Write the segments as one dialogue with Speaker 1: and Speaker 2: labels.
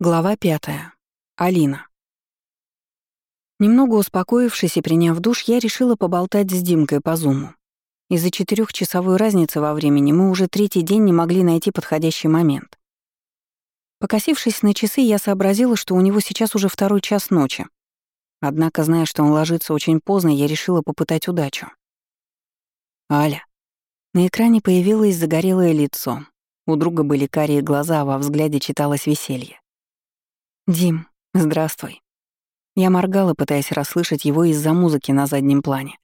Speaker 1: Глава пятая. Алина. Немного успокоившись и приняв душ, я решила поболтать с Димкой по зуму. Из-за четырехчасовой разницы во времени мы уже третий день не могли найти подходящий момент. Покосившись на часы, я сообразила, что у него сейчас уже второй час ночи. Однако, зная, что он ложится очень поздно, я решила попытать удачу. «Аля». На экране появилось загорелое лицо. У друга были карие глаза, а во взгляде читалось веселье. «Дим, здравствуй». Я моргала, пытаясь расслышать его из-за музыки на заднем плане.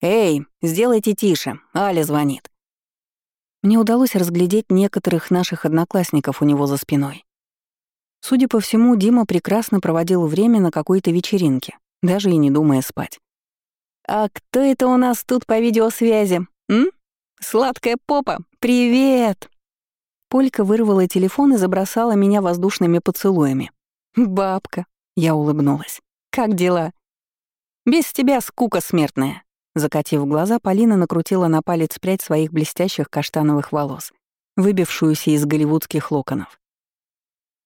Speaker 1: «Эй, сделайте тише, Аля звонит». Мне удалось разглядеть некоторых наших одноклассников у него за спиной. Судя по всему, Дима прекрасно проводил время на какой-то вечеринке, даже и не думая спать. «А кто это у нас тут по видеосвязи? М? Сладкая попа, привет!» Полька вырвала телефон и забросала меня воздушными поцелуями. «Бабка», — я улыбнулась. «Как дела?» «Без тебя скука смертная». Закатив глаза, Полина накрутила на палец прядь своих блестящих каштановых волос, выбившуюся из голливудских локонов.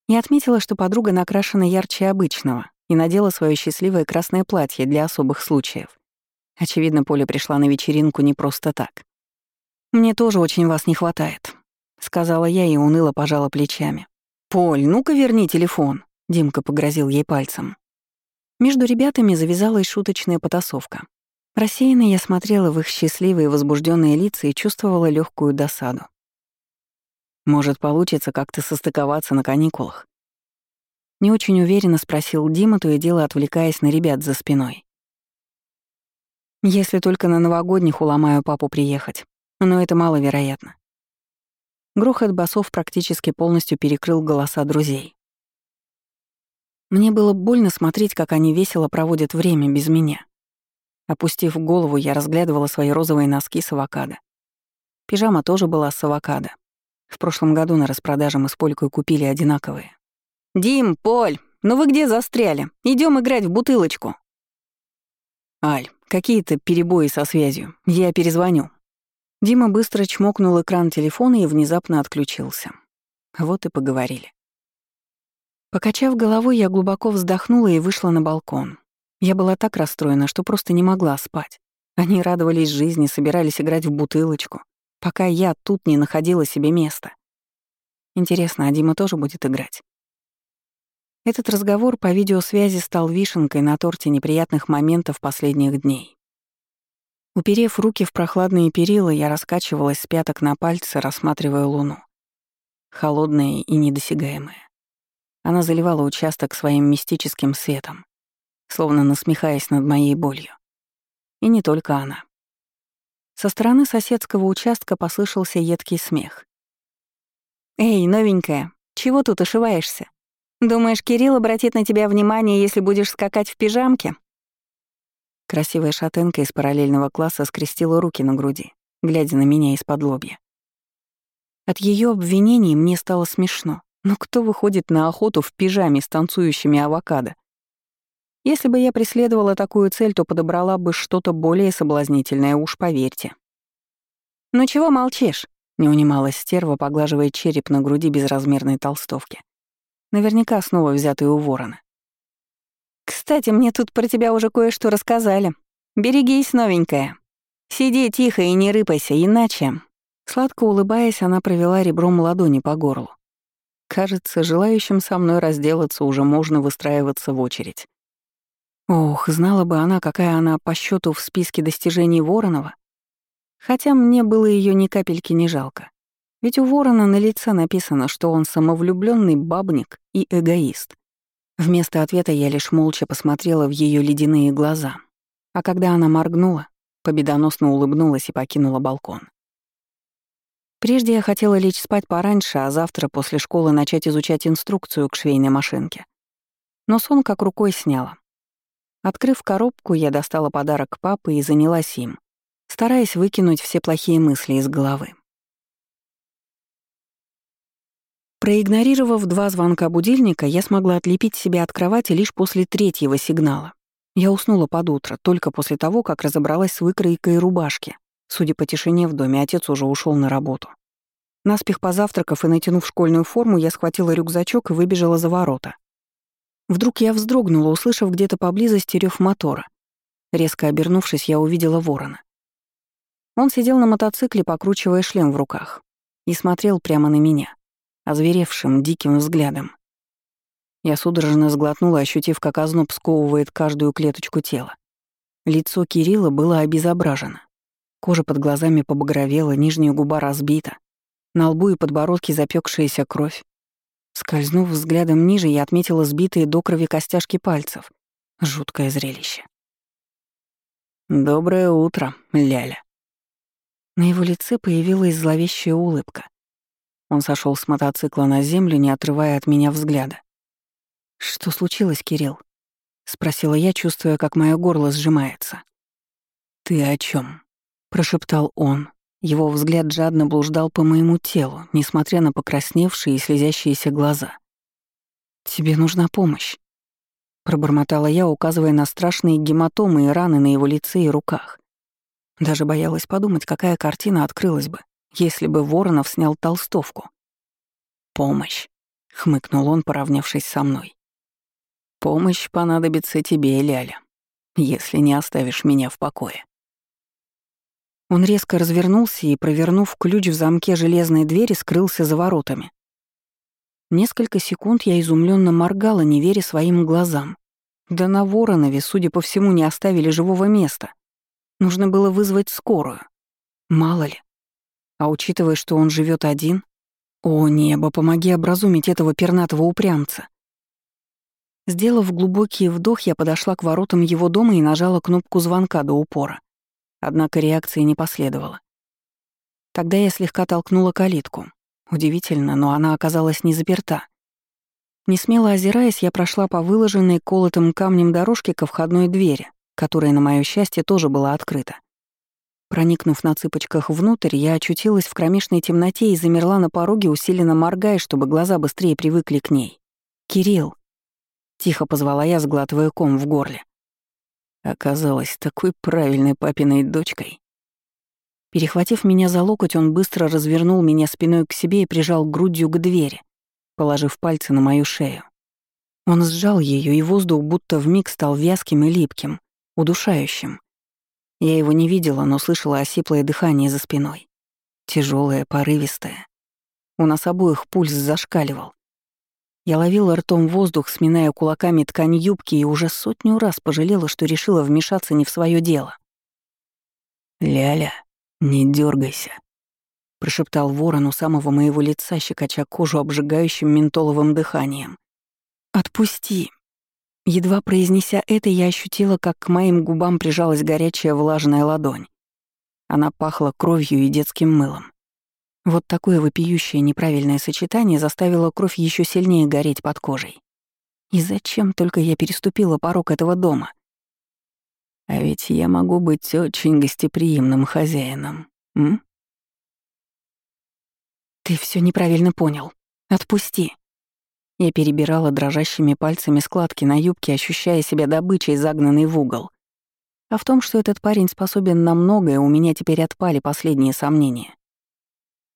Speaker 1: Я отметила, что подруга накрашена ярче обычного и надела свое счастливое красное платье для особых случаев. Очевидно, Поля пришла на вечеринку не просто так. «Мне тоже очень вас не хватает», — сказала я и уныло пожала плечами. «Поль, ну-ка верни телефон», Димка погрозил ей пальцем. Между ребятами завязалась шуточная потасовка. Рассеянно я смотрела в их счастливые возбужденные лица и чувствовала легкую досаду. «Может, получится как-то состыковаться на каникулах?» Не очень уверенно спросил Дима, то и дело отвлекаясь на ребят за спиной. «Если только на новогодних уломаю папу приехать, но это маловероятно». Грохот басов практически полностью перекрыл голоса друзей. Мне было больно смотреть, как они весело проводят время без меня. Опустив голову, я разглядывала свои розовые носки с авокадо. Пижама тоже была с авокадо. В прошлом году на распродаже мы с Полькой купили одинаковые. «Дим, Поль, ну вы где застряли? Идем играть в бутылочку». «Аль, какие-то перебои со связью. Я перезвоню». Дима быстро чмокнул экран телефона и внезапно отключился. Вот и поговорили. Покачав головой, я глубоко вздохнула и вышла на балкон. Я была так расстроена, что просто не могла спать. Они радовались жизни, собирались играть в бутылочку, пока я тут не находила себе места. Интересно, а Дима тоже будет играть? Этот разговор по видеосвязи стал вишенкой на торте неприятных моментов последних дней. Уперев руки в прохладные перила, я раскачивалась с пяток на пальцы, рассматривая луну. Холодная и недосягаемая. Она заливала участок своим мистическим светом, словно насмехаясь над моей болью. И не только она. Со стороны соседского участка послышался едкий смех. «Эй, новенькая, чего тут ошиваешься? Думаешь, Кирилл обратит на тебя внимание, если будешь скакать в пижамке?» Красивая шатенка из параллельного класса скрестила руки на груди, глядя на меня из-под лобья. От ее обвинений мне стало смешно. Но кто выходит на охоту в пижаме с танцующими авокадо? Если бы я преследовала такую цель, то подобрала бы что-то более соблазнительное, уж поверьте. «Ну чего молчишь?» — не унималась стерва, поглаживая череп на груди безразмерной толстовки. Наверняка снова взятый у ворона. «Кстати, мне тут про тебя уже кое-что рассказали. Берегись, новенькая. Сиди тихо и не рыпайся, иначе...» Сладко улыбаясь, она провела ребром ладони по горлу. Кажется, желающим со мной разделаться уже можно выстраиваться в очередь. Ох, знала бы она, какая она по счету в списке достижений Воронова. Хотя мне было ее ни капельки не жалко. Ведь у Ворона на лице написано, что он самовлюбленный бабник и эгоист. Вместо ответа я лишь молча посмотрела в ее ледяные глаза. А когда она моргнула, победоносно улыбнулась и покинула балкон. Прежде я хотела лечь спать пораньше, а завтра после школы начать изучать инструкцию к швейной машинке. Но сон как рукой сняла. Открыв коробку, я достала подарок папы и занялась им, стараясь выкинуть все плохие мысли из головы. Проигнорировав два звонка будильника, я смогла отлепить себя от кровати лишь после третьего сигнала. Я уснула под утро, только после того, как разобралась с выкройкой рубашки. Судя по тишине в доме, отец уже ушел на работу. Наспех позавтракав и натянув школьную форму, я схватила рюкзачок и выбежала за ворота. Вдруг я вздрогнула, услышав где-то поблизости рев мотора. Резко обернувшись, я увидела ворона. Он сидел на мотоцикле, покручивая шлем в руках, и смотрел прямо на меня, озверевшим, диким взглядом. Я судорожно сглотнула, ощутив, как озноб сковывает каждую клеточку тела. Лицо Кирилла было обезображено. Кожа под глазами побагровела, нижняя губа разбита. На лбу и подбородке запекшаяся кровь. Скользнув взглядом ниже, я отметила сбитые до крови костяшки пальцев. Жуткое зрелище. «Доброе утро, Ляля». На его лице появилась зловещая улыбка. Он сошел с мотоцикла на землю, не отрывая от меня взгляда. «Что случилось, Кирилл?» — спросила я, чувствуя, как мое горло сжимается. «Ты о чем? Прошептал он, его взгляд жадно блуждал по моему телу, несмотря на покрасневшие и слезящиеся глаза. «Тебе нужна помощь», — пробормотала я, указывая на страшные гематомы и раны на его лице и руках. Даже боялась подумать, какая картина открылась бы, если бы Воронов снял толстовку. «Помощь», — хмыкнул он, поравнявшись со мной. «Помощь понадобится тебе, Ляля, если не оставишь меня в покое». Он резко развернулся и, провернув ключ в замке железной двери, скрылся за воротами. Несколько секунд я изумленно моргала, не веря своим глазам. Да на Воронове, судя по всему, не оставили живого места. Нужно было вызвать скорую. Мало ли. А учитывая, что он живет один... О, небо, помоги образумить этого пернатого упрямца. Сделав глубокий вдох, я подошла к воротам его дома и нажала кнопку звонка до упора. Однако реакции не последовало. Тогда я слегка толкнула калитку. Удивительно, но она оказалась не заперта. Не смело озираясь, я прошла по выложенной колотым камнем дорожке ко входной двери, которая, на моё счастье, тоже была открыта. Проникнув на цыпочках внутрь, я очутилась в кромешной темноте и замерла на пороге, усиленно моргая, чтобы глаза быстрее привыкли к ней. «Кирилл!» — тихо позвала я, сглатывая ком в горле оказалась такой правильной папиной дочкой. Перехватив меня за локоть, он быстро развернул меня спиной к себе и прижал грудью к двери, положив пальцы на мою шею. Он сжал ее, и воздух будто вмиг стал вязким и липким, удушающим. Я его не видела, но слышала осиплое дыхание за спиной. Тяжелое, порывистое. У нас обоих пульс зашкаливал. Я ловила ртом воздух, сминая кулаками ткань юбки, и уже сотню раз пожалела, что решила вмешаться не в свое дело. «Ляля, не дергайся, прошептал ворон у самого моего лица, щекоча кожу обжигающим ментоловым дыханием. «Отпусти!» Едва произнеся это, я ощутила, как к моим губам прижалась горячая влажная ладонь. Она пахла кровью и детским мылом. Вот такое вопиющее неправильное сочетание заставило кровь еще сильнее гореть под кожей. И зачем только я переступила порог этого дома? А ведь я могу быть очень гостеприимным хозяином, м? Ты все неправильно понял. Отпусти. Я перебирала дрожащими пальцами складки на юбке, ощущая себя добычей, загнанной в угол. А в том, что этот парень способен на многое, у меня теперь отпали последние сомнения.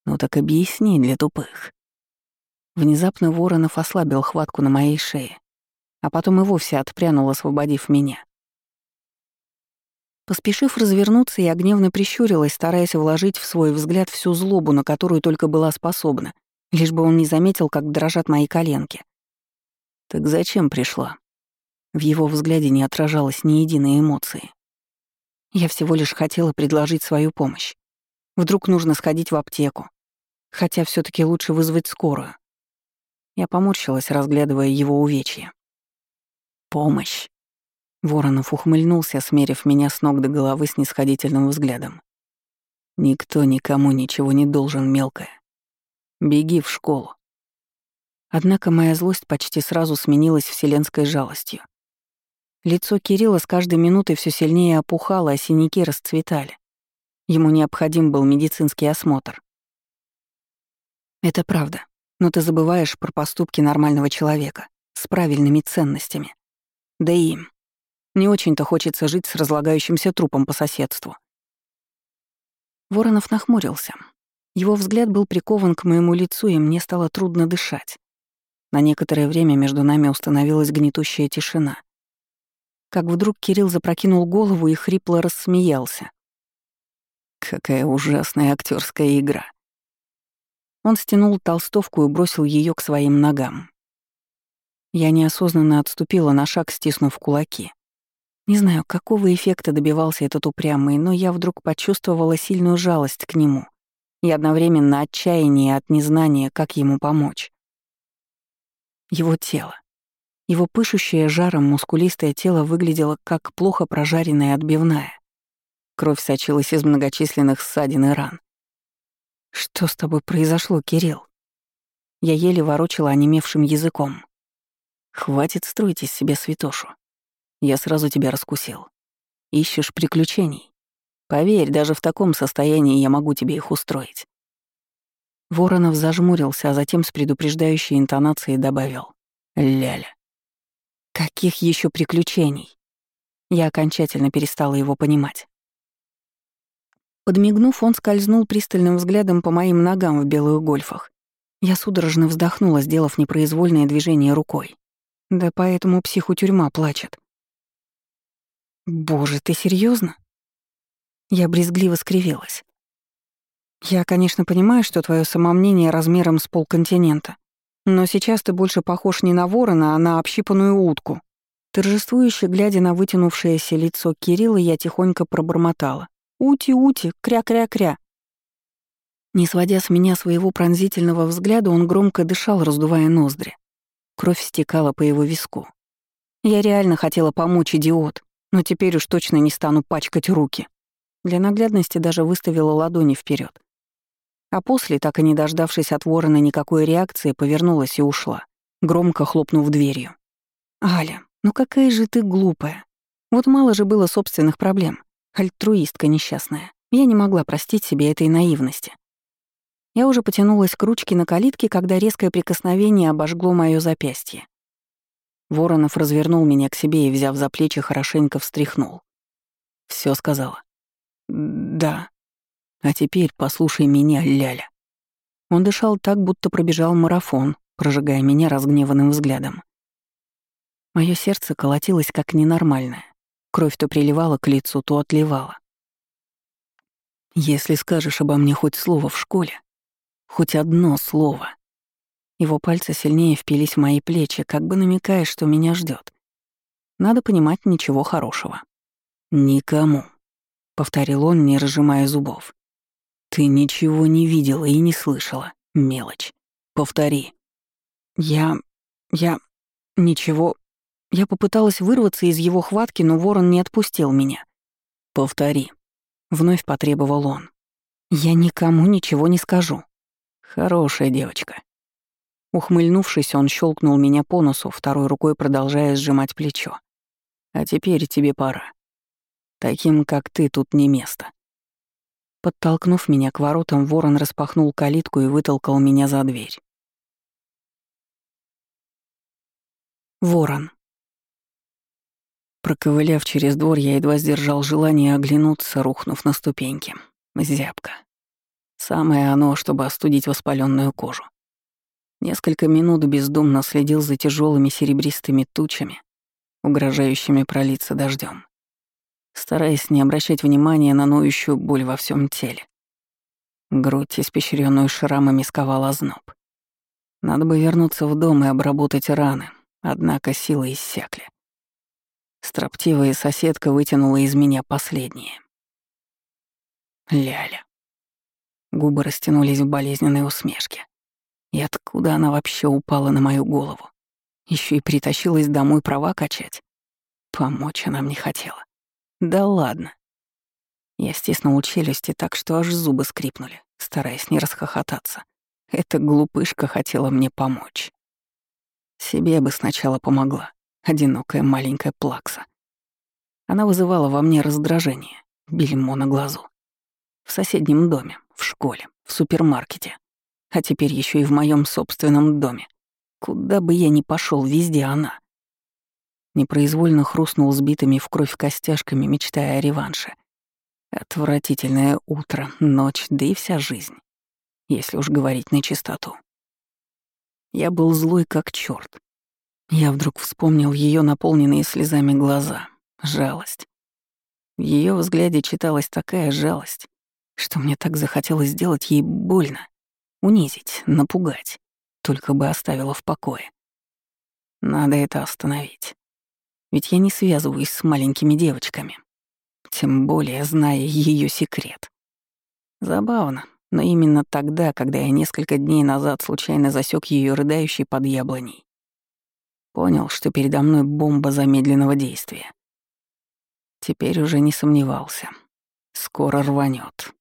Speaker 1: Ну так объясни для тупых. Внезапно Воронов ослабил хватку на моей шее, а потом и вовсе отпрянул, освободив меня. Поспешив развернуться, я гневно прищурилась, стараясь вложить в свой взгляд всю злобу, на которую только была способна, лишь бы он не заметил, как дрожат мои коленки. «Так зачем пришла?» В его взгляде не отражалось ни единой эмоции. Я всего лишь хотела предложить свою помощь. Вдруг нужно сходить в аптеку, хотя все таки лучше вызвать скорую. Я поморщилась, разглядывая его увечья. «Помощь!» Воронов ухмыльнулся, смерив меня с ног до головы с нисходительным взглядом. «Никто никому ничего не должен, мелкая. Беги в школу». Однако моя злость почти сразу сменилась вселенской жалостью. Лицо Кирилла с каждой минутой все сильнее опухало, а синяки расцветали. Ему необходим был медицинский осмотр. Это правда. Но ты забываешь про поступки нормального человека с правильными ценностями. Да и им. Не очень-то хочется жить с разлагающимся трупом по соседству. Воронов нахмурился. Его взгляд был прикован к моему лицу, и мне стало трудно дышать. На некоторое время между нами установилась гнетущая тишина. Как вдруг Кирилл запрокинул голову и хрипло рассмеялся. Какая ужасная актерская игра. Он стянул толстовку и бросил ее к своим ногам. Я неосознанно отступила на шаг, стиснув кулаки. Не знаю, какого эффекта добивался этот упрямый, но я вдруг почувствовала сильную жалость к нему и одновременно отчаяние от незнания, как ему помочь. Его тело. Его пышущее жаром мускулистое тело выглядело как плохо прожаренная отбивная. Кровь сочилась из многочисленных ссадин и ран. «Что с тобой произошло, Кирилл?» Я еле ворочала онемевшим языком. «Хватит строить из себя святошу. Я сразу тебя раскусил. Ищешь приключений. Поверь, даже в таком состоянии я могу тебе их устроить». Воронов зажмурился, а затем с предупреждающей интонацией добавил. «Ляля». «Каких еще приключений?» Я окончательно перестала его понимать. Подмигнув, он скользнул пристальным взглядом по моим ногам в белых гольфах. Я судорожно вздохнула, сделав непроизвольное движение рукой. Да поэтому психу тюрьма плачет. «Боже, ты серьезно? Я брезгливо скривилась. «Я, конечно, понимаю, что твое самомнение размером с полконтинента, но сейчас ты больше похож не на ворона, а на общипанную утку». Торжествующе глядя на вытянувшееся лицо Кирилла, я тихонько пробормотала. «Ути-ути, кря-кря-кря». Не сводя с меня своего пронзительного взгляда, он громко дышал, раздувая ноздри. Кровь стекала по его виску. Я реально хотела помочь, идиот но теперь уж точно не стану пачкать руки. Для наглядности даже выставила ладони вперед. А после, так и не дождавшись от ворона никакой реакции, повернулась и ушла, громко хлопнув дверью. «Аля, ну какая же ты глупая. Вот мало же было собственных проблем. Альтруистка несчастная. Я не могла простить себе этой наивности. Я уже потянулась к ручке на калитке, когда резкое прикосновение обожгло моё запястье. Воронов развернул меня к себе и, взяв за плечи, хорошенько встряхнул. Все сказала. «Да. А теперь послушай меня, Ляля». Он дышал так, будто пробежал марафон, прожигая меня разгневанным взглядом. Моё сердце колотилось как ненормальное. Кровь то приливала к лицу, то отливала. «Если скажешь обо мне хоть слово в школе, хоть одно слово, его пальцы сильнее впились в мои плечи, как бы намекая, что меня ждет. Надо понимать ничего хорошего. «Никому», — повторил он, не разжимая зубов. «Ты ничего не видела и не слышала. Мелочь. Повтори». «Я... я... ничего...» Я попыталась вырваться из его хватки, но ворон не отпустил меня. «Повтори», — вновь потребовал он. «Я никому ничего не скажу». «Хорошая девочка. Ухмыльнувшись, он щелкнул меня по носу, второй рукой продолжая сжимать плечо. «А теперь тебе пора. Таким, как ты, тут не место». Подтолкнув меня к воротам, ворон распахнул калитку и вытолкал меня за дверь. Ворон. Проковыляв через двор, я едва сдержал желание оглянуться, рухнув на ступеньки. Зябко. Самое оно, чтобы остудить воспаленную кожу. Несколько минут бездумно следил за тяжелыми серебристыми тучами, угрожающими пролиться дождем, стараясь не обращать внимания на ноющую боль во всем теле. Грудь, испещренную шрамами, сковала зноб. Надо бы вернуться в дом и обработать раны, однако силы иссякли. Строптивая соседка вытянула из меня последнее. Ляля. Губы растянулись в болезненной усмешке. И откуда она вообще упала на мою голову? Еще и притащилась домой права качать. Помочь она мне хотела. Да ладно. Я стиснул челюсти так, что аж зубы скрипнули, стараясь не расхохотаться. Эта глупышка хотела мне помочь. Себе бы сначала помогла, одинокая маленькая плакса. Она вызывала во мне раздражение, бельмо на глазу. В соседнем доме, в школе, в супермаркете. А теперь еще и в моем собственном доме. Куда бы я ни пошел, везде она. Непроизвольно хрустнул сбитыми в кровь костяшками, мечтая о реванше. Отвратительное утро, ночь, да и вся жизнь. если уж говорить на чистоту. Я был злой как черт. Я вдруг вспомнил ее наполненные слезами глаза, жалость. В ее взгляде читалась такая жалость, что мне так захотелось сделать ей больно, унизить, напугать, только бы оставила в покое. Надо это остановить. Ведь я не связываюсь с маленькими девочками, тем более зная ее секрет. Забавно, но именно тогда, когда я несколько дней назад случайно засек ее рыдающей под яблоней, понял, что передо мной бомба замедленного действия. Теперь уже не сомневался. Скоро рванет.